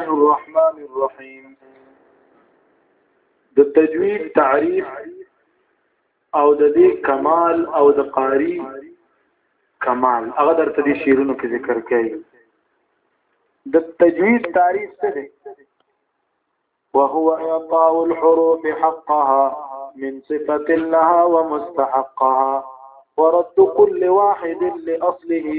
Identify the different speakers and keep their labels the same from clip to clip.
Speaker 1: الرحمن الرحیم د تجوید تعریف او د دې کمال او د قاری کمال هغه درته دې شیرونو کې ذکر کړي د تجوید تعریف څه دی وهو اعطاء الحروف حقها من صفه لها ومستحقها ورد كل واحد لاصله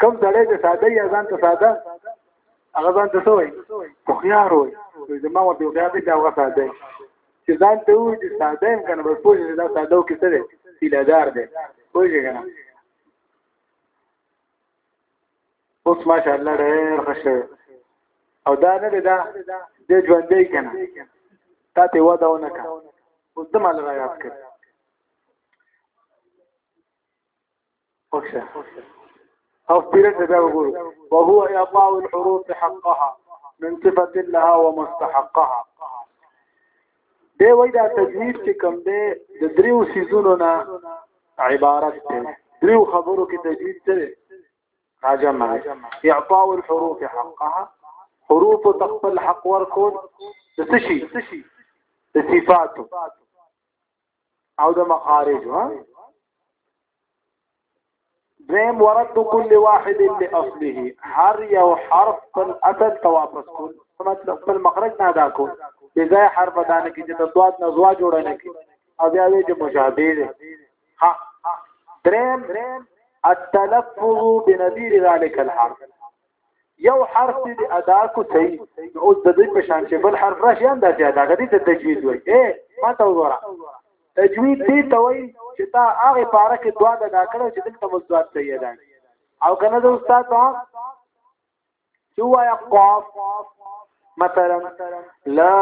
Speaker 1: کم سړی چې ساده یا ځان ته ساده هغه ځان ته سوی خوخيار وي چې زما ورته یو ځای دا هغه ساده چې ځان ته وي چې ساده هم کنه بس پوه دا ساده کې څه دی سیلادار دی پوه شي کنه اوس ماشاءالله ډېر خوشاله او دا نه دی دا د ژوندې کنه تا ته ودا ونه کا اوس د مال را یاد کړ خوشه او پیرت بیا وګورو وهو اعطاء الحروف حقها من صفه لها ومستحقها دی وای دا تجوید چې کوم دی د دریو سیزونو نه عبارت دی دریو خبرو کې تجوید څه دی راجمع اعطاء الحروف حقها حروف تقبل حق ورکول د څه شي د صفاتو او د مخارج ها دریم ورد کل واحد لاصله هر یو حرف پر اصل ته واپس کول مطلب پر مخرج نه ادا کول بځای حرف ادا نه کی چې د دوات نه زوا جوړ نه کی او بیا وی چې مشابه ده ها دریم التلفظ بنذير ذلك الحرف یو حرف دې ادا کو صحیح او د دې په شان چې بل حرف راشي هم داسې ادا غدي ته تجوید وایي اے ما ته وګوره تجوید دې ته وایي چې تا هغه پاره کې دعا ادا کړو چې دلته مزدوات صحیح ادا او کنه د استاد ته چې وایا قاف مثلا لا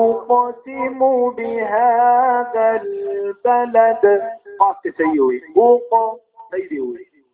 Speaker 1: اقسم بهذا البلد قاف صحیح وایي او قاف صحیح وایي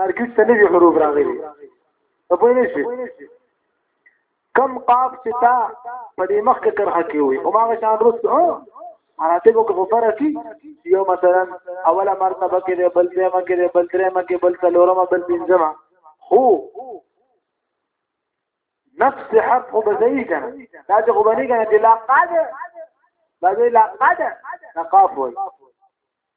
Speaker 1: مارکیټ ته نوی حروف راغلي په پوه نه شي کم قاف چې تا په دې مخ کې کرخه کې وي او ماغه شان رس او مراتب کو غفر کی یو مثلا اوله مرتبه کې دی بل دیمه کې دی بل درېمه کې بل څلورمه بل پنځمه هو نفس حرف خو بزئی کنه دا چې خو بنی کنه چې لا قاده بزئی لا قاده نقاف وي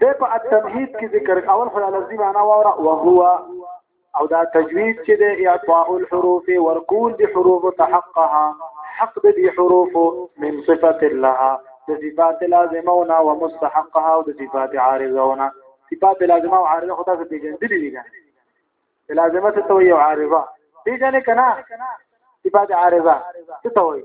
Speaker 1: ده په التمهید کې ذکر اول خو لفظي معنا وره وهو او دا تجوید چې ده اعطاء الحروف ورکول دي حروف تحقها حق دي حروف من صفات الله د صفات لازمونه او مستحقها او د صفات عارضونه صفات لازمه او عارضه خدای ته پیژندلې دي ګان لازمه څه توي او عارضه پیژنې کنا صفات عارضه څه توي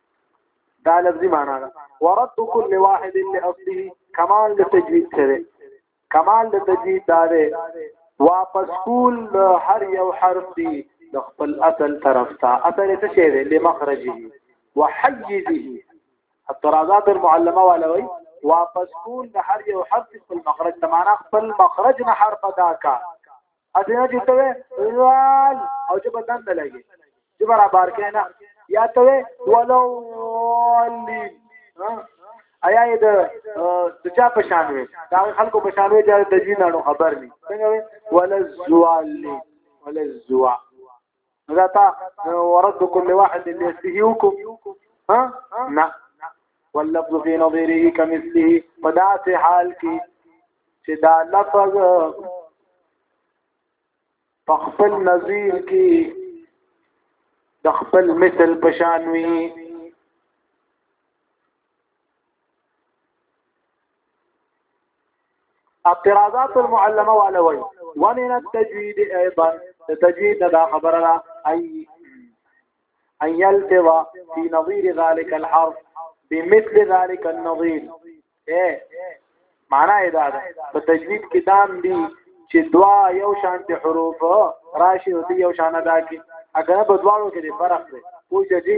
Speaker 1: دا لفظي معنا ده ورد كل واحد لاصله کمال د تجوید سره کمال د تجوید دا ده واپس کول هر یو حرف دی د خپل اصل طرف ته اصل څه شی دی لمخرجه وحجزه الترازات المعلمه ولوي واپس کول د هر یو حرف خپل مخرج ته معنا خپل مخرج نه حرف ادا کا اته چې ته وال او چې بدن نه لګي چې برابر کینا یا ته ولو ایا د د چا په شان وي دا خلکو په شان وي چې د جینانو خبر ني څنګه وي ولزوال ولزوا دا تا ورد كل واحد ليسته وکم ها نه واللفظ في نظيره كمثله فدات حال کې چې دا لفظ په خپل نظیر کې د خپل مثل پشان وي اعتراضات المعلمه والوي ومن التجويد ايضا التجويد دا خبرنا اي ان يلتوى في نظير ذلك الحرف بمثل ذلك النظير ايه معنا ايه دا په تجوید کې دام دي چې دوا یو شانتي حروف راشي او یو شان ادا کی اگر په دواړو کې فرق دی کوئی جدي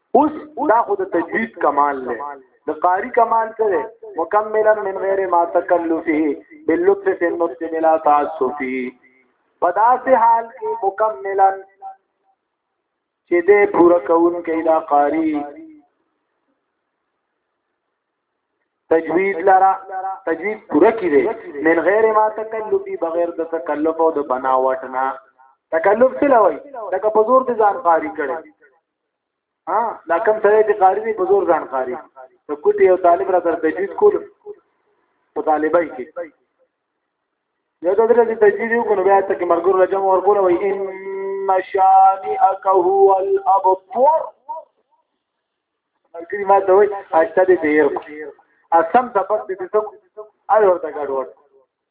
Speaker 1: اوس دا خو د تجوید کمال دی د قاری کمال څه دی مکملا من غیر ما تکلفه باللطف فی النطق بلا تعصف په داسې حال کې مکملا چې دې پورا کون کې دا قاری تجوید لرا تجوید پورا کړي من غیر ما تکلفی بغیر د تکلف او د بناوټ نه تکلف څه لوي دا په زور دي ځان قاری کړي ها دا کوم سره چې قاری دی په زور ځان قاری ته کوټي یو طالب را در تجوید کول په طالبای کې یو د دې تجوید یو کنه بیا ته کې مرګور لجم ور کول وای ان شانئک هو الابطر مرګری ما ته وای اته دې تیر اسم د پد دې ته اړ ورته ګډوډ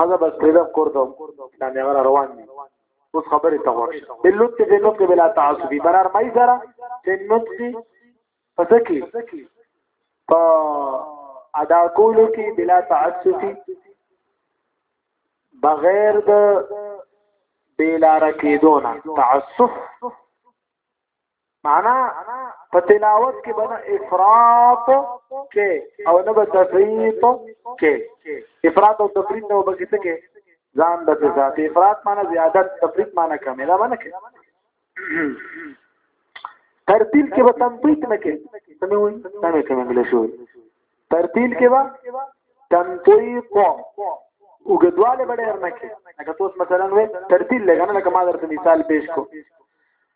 Speaker 1: هغه بس پیدا کورته دا مې غره روان دي اوس خبره ته ورشه بلوت کې نو کې بلا تعصبي برار مې سره چې نو کې پسکی په ادا کولو کې بلا تعصبي بغیر د بیلار کېدونه تعصف معنا په تلاوت کې بنا افراط کې او نه به تفریط کې افراط او تفریط نه وبکې څه کې ځان د ذات افراط معنا زیادت تفریط معنا کمه دا معنا کې ترتیل کې به تنبیت نه کې سمې وي سمې کې انګلیش وي ترتیل کې به تنبیت وګدواله بډې نه کې لکه تاسو مثلا وې ترتیل لګنه لکه ما درته مثال پیش کو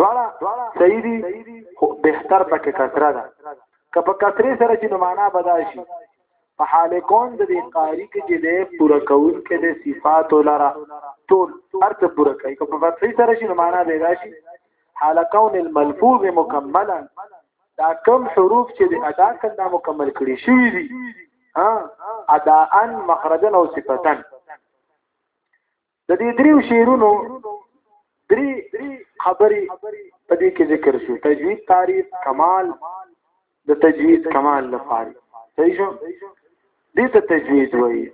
Speaker 1: دواړه صحیح دي خو بهتر پکې کثره ده که په کثرې سره چې معنا بدل شي په حال کون د دې قاری کې چې ده پوره کول کې د صفات لره ټول ارت پوره کوي که په فتحې سره شي معنا به راشي حال کون الملفوظ مکملا دا کم حروف چې د ادا کړه مکمل کړي شي دي ها اداء مخرجا او صفتا د دې دریو شعرونو درې خبرې په دې کې ذکر شو تجوید تعریف کمال د تجوید کمال لپاره صحیح شو دې ته تجوید وایي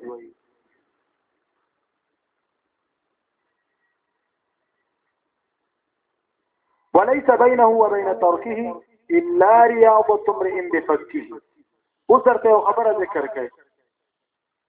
Speaker 1: وليس بينه وبين تركه الا رياضه امرئ بفكه وسرته خبره ذکر کړي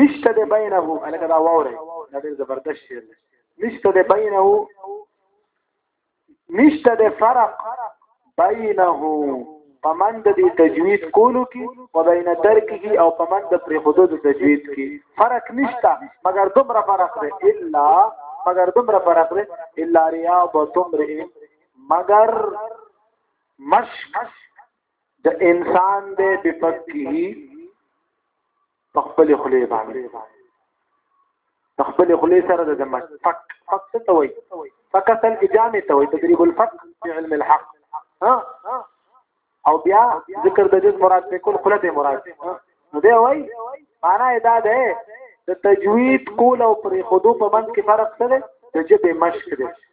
Speaker 1: نشته د بینه الکه دا وره دا ډېر زبردست شعر دی نشته د بینه نشته د فرق بینه پمند دی تجوید کولو کې او بین ترک کې او پمند پر حدود تجوید کې فرق نشته مګر دومره فرق دی الا مګر دومره فرق دی الا ریاض تمر مګر مشک د انسان د بفقه په خپل خلی باندې په خپل خلی سره د دمک فک فک څه ته وایي فک اصل کې جامع ته وایي تدریب الفک په علم الحق ها او بیا ذکر د جز مراد په کل خله دی مراد نو دی وایي معنا دا ده د تجوید کول او پرې خودو په منځ کې فرق څه دی د جبه مشک دی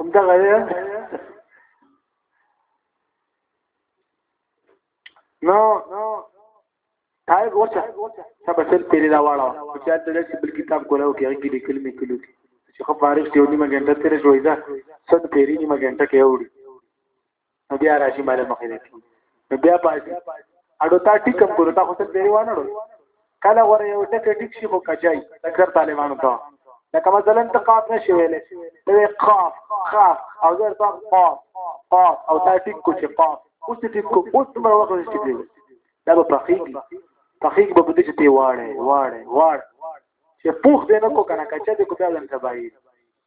Speaker 1: هم دا غره نو تای ګوچا سبا سر تیرې دا واړه چې دا د بل کتاب کولاو کې هغه لیکل مې کلو چې خو فارغ دی نیمه ګنټه تیرې شوې ده څه تیرې نیمه ګنټه کې وړي نو بیا راشي مال مخې دې نو بیا پاتې اډو تا ټیکم کړو تا خو څه دی وانه کله غره یو ټک ټیک شي خو کجای تکر طالبانو ته لکه مثلا ته قاف نشي ویلې ته قاف قاف او زه ته قاف قاف او تا ټیک کو چې قاف اوس ټیک کو اوس ما وخت نشي ټیک دا په تحقیق تحقیق به بده چې تی واړې واړې واړ چې پوښ دې نه کو کنه کچا دې کو بیا لن تبایي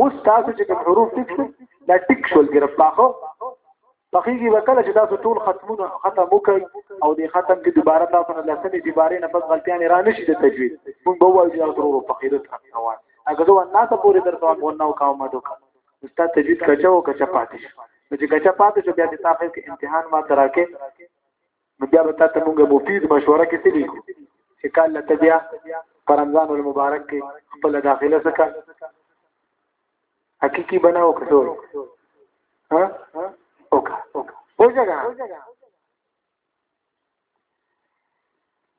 Speaker 1: اوس تاسو چې کوم حروف ټیک شو دا ټیک شول ګرب پاخو پخېږي وکړه چې تاسو ټول ختمونه ختم وکړي او د ختم کې دوباره تاسو نه لسمې دوباره نه پس غلطیان را نشي د تجوید مونږ به وایو چې تاسو ورو فقیرت روان اګه زه ونه تاسو پورې درته ونه او کومه دوکا استاد تجوید کچا او کچا پاتې شو چې کچا پاتې شو بیا د تاسو کې امتحان ما تراکه نو بیا به تاسو موږ مفید مشوره کې څه لیکو چې کال ته بیا پر رمضان المبارک کې خپل داخله سکه حقيقي بناو کړو ها اوکا اوکا وځګا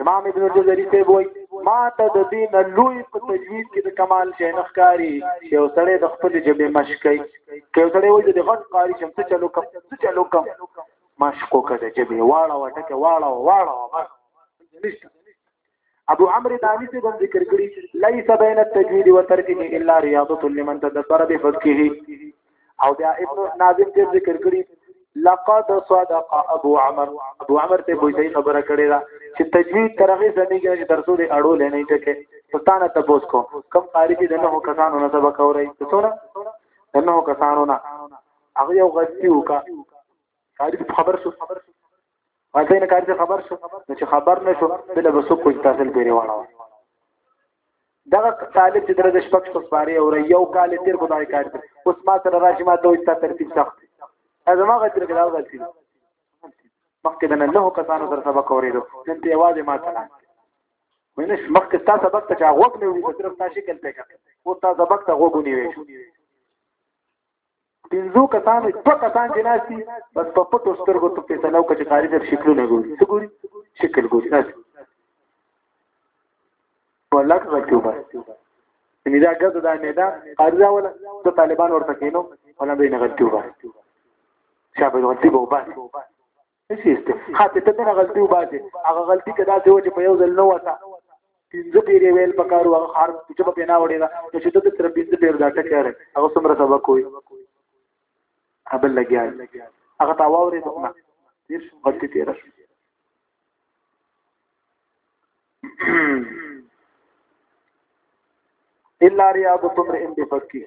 Speaker 1: امام ابن الجزري ته وایي ما ته د دین لوی په تجوید کې د کمال شي نخکاری چې وسړی د خپل جبه مشکای کې وسړی وایي د غټ قاری چې څه چلو کم څه چلو کم مشکو کده جبه واړه وټکه واړه واړه نشته ابو عمرو دانی سے بند ذکر کړی لیس بین التجوید و ترکه الا ریاضه لمن تدبر بفقه او بیا ابن ناظم ته ذکر کړی لقد صدق ابو عمر ابو عمر ته به صحیح خبره کړې ده چې تجوید ترغه زميږه چې ترسو دې اړو لنه ټکه پښتانه ته پوس کو کم قاری دې نه هو کسانو نه سبق اوري څونه نه هو کسانو نه هغه یو غلطي وکا قاری په خبر شو هغه نه کار ته خبر شو نو چې خبر نه شو بل به سو کوی تاسو پیری واړه دا طالب چې درځ شپږ څو سپاره او یو کال تیر خدای کار ته اوس ما سره راځي ما دوی ته ترتیب سخت ازما ما غتر کې راغلی غلطی مخکې د نه کسانو سره سبق اوریدو نن ته आवाज ما سره وینه مخکې تاسو سبق ته چا غوږ نه وي صرف تاسو شکل ته کوي او تاسو سبق ته غوږ نیوي پنځو کسانو دوه کسان چې ناشتي بس په پټو سترګو ته پیسې نو کچې قاری د شکلونه ګوري څه ګوري شکل ګوري نه په لک راکیو بس یعنی دا ګزه دا نه دا قاری دا ولا د طالبان ورته کینو ولا به نه غلطیو بس شابه غلطي به وباسي نشي است خاطر ته دغه غلطي وباسي هغه غلطي کدا چې وجه په یو ځل نه وتا پنځه پیری ویل پکارو هغه خار چې په پینا وړي دا چې ته تر پنځه پیر دا ټکه راي هغه څومره سبق وي هبل لګیا هغه تا واورې ته نه دیر شو غلطي تیر شو الا رياض تمر ان بفقيه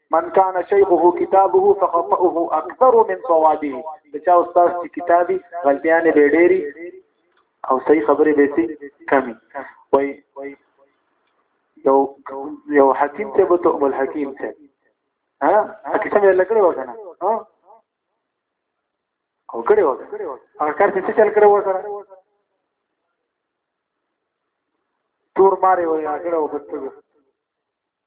Speaker 1: من کان شیخه کتابه فخطئه اکثر من صوابه د چا استاد چې کتابي غلطیان به ډېری او صحیح خبرې به سي کمی وای یو یو حکیم ته به ته بل حکیم ته ها اکه سم یې لګړې وکنه ها او کړي وکړه هغه کار څه چل کړو سره تور ماري وای هغه وبته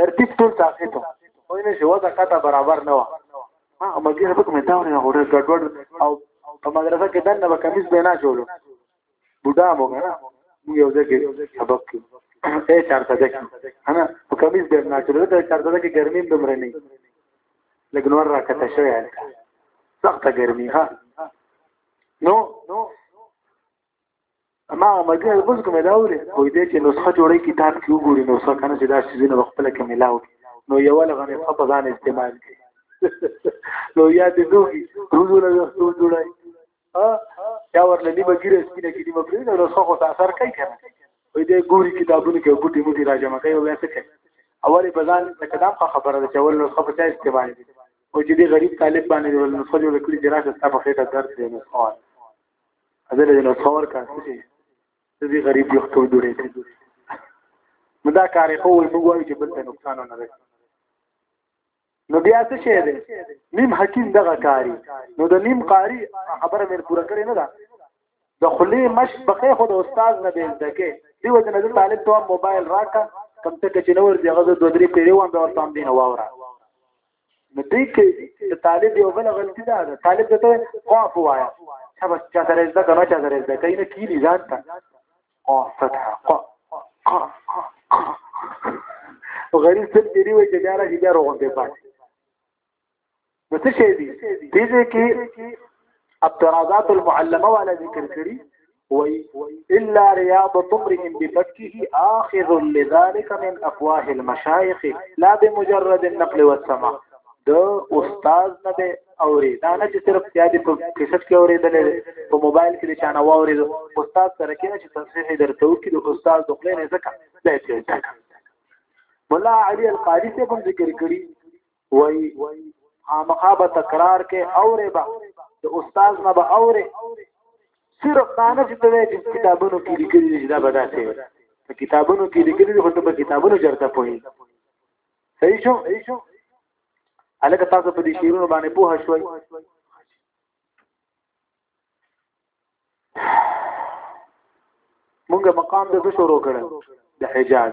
Speaker 1: ترتیب ټول ساقط خو نه شو دا کته برابر نه و ما مګر په کومه تاوري نه غوړل ګډوډ او په مدرسه کې دنه به کمیس به نه چولو بوډا مو نه موږ یو ځای کې سبق کې اے چارته ده انا په کمیس به نه چولو دا چارته ده کې ګرمي به مرنه لګنور را کته شوی سخته ګرمي ها نو اما مګي البوز کوم دا وره وې دې چې نسخه جوړې کتاب کې وګوري نو څه کنه چې دا شي نه خپل کې ملاو نو یو لغه نه خپل ځان استعمال کړي نو یا دې دوی روزو له وختو جوړای ها یا ورلې نیمه ګیره سپینه کې نیمه پرې نو څه خو تاثر کوي کنه وې دې ګوري کتابونه کې ګوټي موټي راځم کوي وې څه کوي اولې بزان د کلام په خبره ده چې اول نو خپل ځای استعمال دي او چې دې غریب طالب باندې ول نو څه جوړ کړی چې راشه تاسو په خېټه درد دی نو سوال اذن دې نو خبر کا چې دې غریب یو ټول جوړې دي نو دا کار خو وي موږ وایو چې بل ته نقصان نه لري نو بیا څه شي دې نیم حکیم دغه کاری نو د نیم قاری خبره مې پوره کړې نه ده د خلی مش بقې خو د استاد نه بیل دکې دی وجه نه طالب ته موبایل راکا کم څه چې نور دی غزه دوه درې پیری وان به ورته هم دین واوره نو دې کې د طالب یو بل غلطي ده د طالب د ته قاف وایا چې بس چا سره زده کنه چا سره زده کینه کیلی ځان ته قاف فتح قاف قاف غریب څه دی وی چې بیا راځي بیا روغون دی پاتې نو څه شي دي دې کې الطرادات المعلمه والا ذکر کړي وي الا رياض امرئ بفكه اخذ لذلك من افواه المشايخ لا بمجرد النقل والسماع د استاد نه به اوري دا نه چې صرف یادې په کیسټ کې اورېدلې په موبایل کې چانه واوري استاد سره کې نه چې تصحیح درته وکړي د استاد د خپل نه ځکه دا یې مولا علي القاری ته هم ذکر کړی وای خامخا به تکرار کې اورې به د استاد نه به اورې صرف دا نه چې ته چې کتابونو کې لیکل دي دا به داسې په کتابونو کې لیکل دي خو ته په کتابونو چرته پوهې صحیح شو الکه تاسو په دې شیرونو باندې پوه شوي مونږه مقام د شروع کړو د حجاز